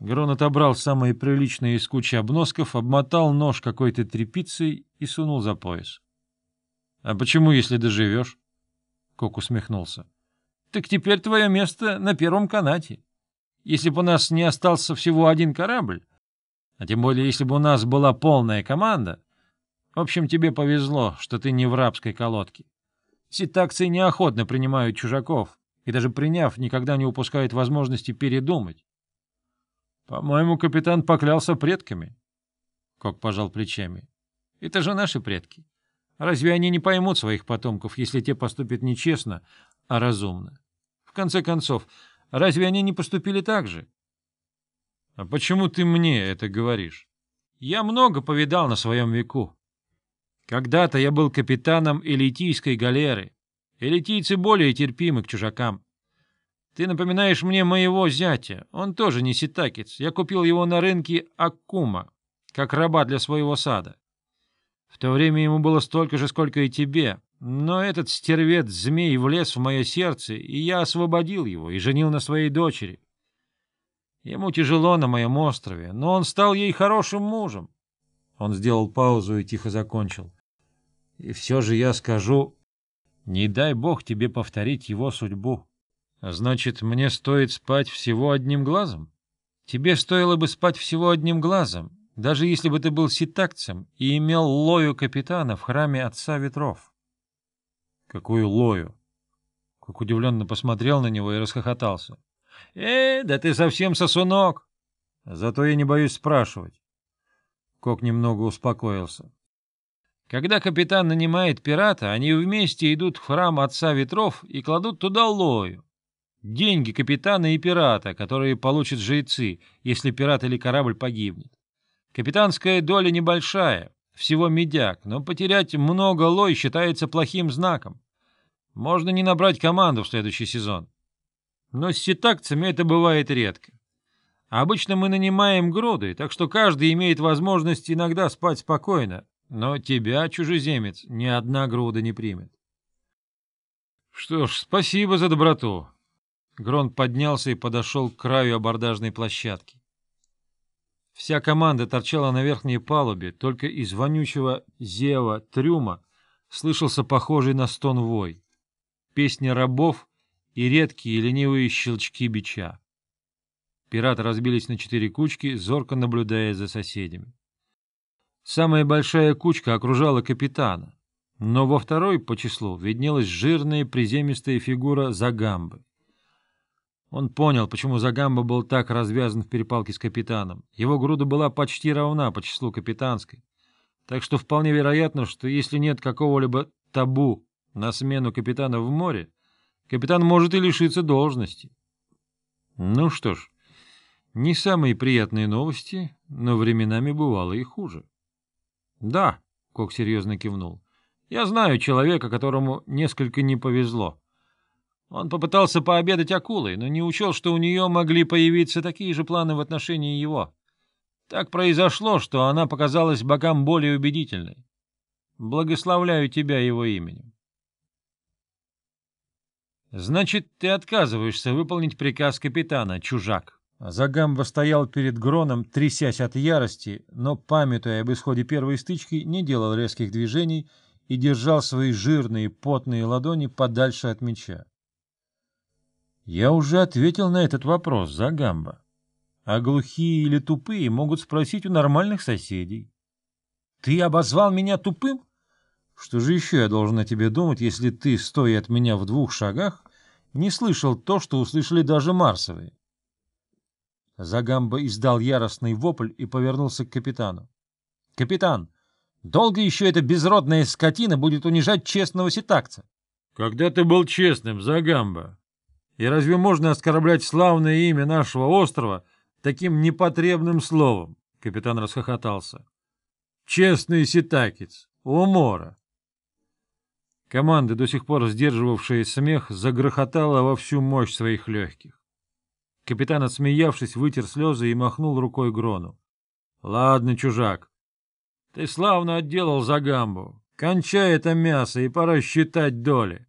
Грон отобрал самые приличные из кучи обносков, обмотал нож какой-то тряпицей и сунул за пояс. — А почему, если доживешь? Кок усмехнулся. — Так теперь твое место на первом канате. Если бы у нас не остался всего один корабль, а тем более если бы у нас была полная команда, в общем, тебе повезло, что ты не в рабской колодке. Ситакцы неохотно принимают чужаков, и даже приняв, никогда не упускают возможности передумать. По-моему, капитан поклялся предками. Кок пожал плечами. Это же наши предки. Разве они не поймут своих потомков, если те поступят нечестно, а разумно? В конце концов, разве они не поступили так же? А почему ты мне это говоришь? Я много повидал на своем веку. Когда-то я был капитаном элитийской галеры. Элитийцы более терпимы к чужакам. Ты напоминаешь мне моего зятя. Он тоже не ситакец. Я купил его на рынке Аккума, как раба для своего сада. В то время ему было столько же, сколько и тебе. Но этот стервец-змей влез в мое сердце, и я освободил его и женил на своей дочери. Ему тяжело на моем острове, но он стал ей хорошим мужем. Он сделал паузу и тихо закончил. И все же я скажу, не дай бог тебе повторить его судьбу. Значит, мне стоит спать всего одним глазом? Тебе стоило бы спать всего одним глазом, даже если бы ты был ситакцем и имел лою капитана в храме Отца Ветров. Какую лою? Как удивленно посмотрел на него и расхохотался. — Э, да ты совсем сосунок! Зато я не боюсь спрашивать. Кок немного успокоился. Когда капитан нанимает пирата, они вместе идут в храм Отца Ветров и кладут туда лою. Деньги капитана и пирата, которые получат жрецы, если пират или корабль погибнет. Капитанская доля небольшая, всего медяк, но потерять много лой считается плохим знаком. Можно не набрать команду в следующий сезон. Но с ситакцами это бывает редко. Обычно мы нанимаем груды, так что каждый имеет возможность иногда спать спокойно, но тебя, чужеземец, ни одна груда не примет. — Что ж, спасибо за доброту. Грон поднялся и подошел к краю абордажной площадки. Вся команда торчала на верхней палубе, только из вонючего зева трюма слышался похожий на стон вой, песня рабов и редкие ленивые щелчки бича. Пираты разбились на четыре кучки, зорко наблюдая за соседями. Самая большая кучка окружала капитана, но во второй по числу виднелась жирная приземистая фигура Загамбы. Он понял, почему Загамба был так развязан в перепалке с капитаном. Его груда была почти равна по числу капитанской. Так что вполне вероятно, что если нет какого-либо табу на смену капитана в море, капитан может и лишиться должности. Ну что ж, не самые приятные новости, но временами бывало и хуже. — Да, — Кок серьезно кивнул, — я знаю человека, которому несколько не повезло. Он попытался пообедать акулой, но не учел, что у нее могли появиться такие же планы в отношении его. Так произошло, что она показалась богам более убедительной. Благословляю тебя его именем. Значит, ты отказываешься выполнить приказ капитана, чужак. Загамба стоял перед Гроном, трясясь от ярости, но, памятуя об исходе первой стычки, не делал резких движений и держал свои жирные, потные ладони подальше от меча. Я уже ответил на этот вопрос, Загамба. А глухие или тупые могут спросить у нормальных соседей. Ты обозвал меня тупым? Что же еще я должен о тебе думать, если ты, стоя от меня в двух шагах, не слышал то, что услышали даже Марсовые? Загамба издал яростный вопль и повернулся к капитану. — Капитан, долго еще эта безродная скотина будет унижать честного ситакца? — Когда ты был честным, Загамба? И разве можно оскорблять славное имя нашего острова таким непотребным словом? Капитан расхохотался. — Честный ситакец, умора. Команда, до сих пор сдерживавшая смех, загрохотала во всю мощь своих легких. Капитан, отсмеявшись, вытер слезы и махнул рукой Грону. — Ладно, чужак, ты славно отделал за гамбу. Кончай это мясо, и пора считать доли.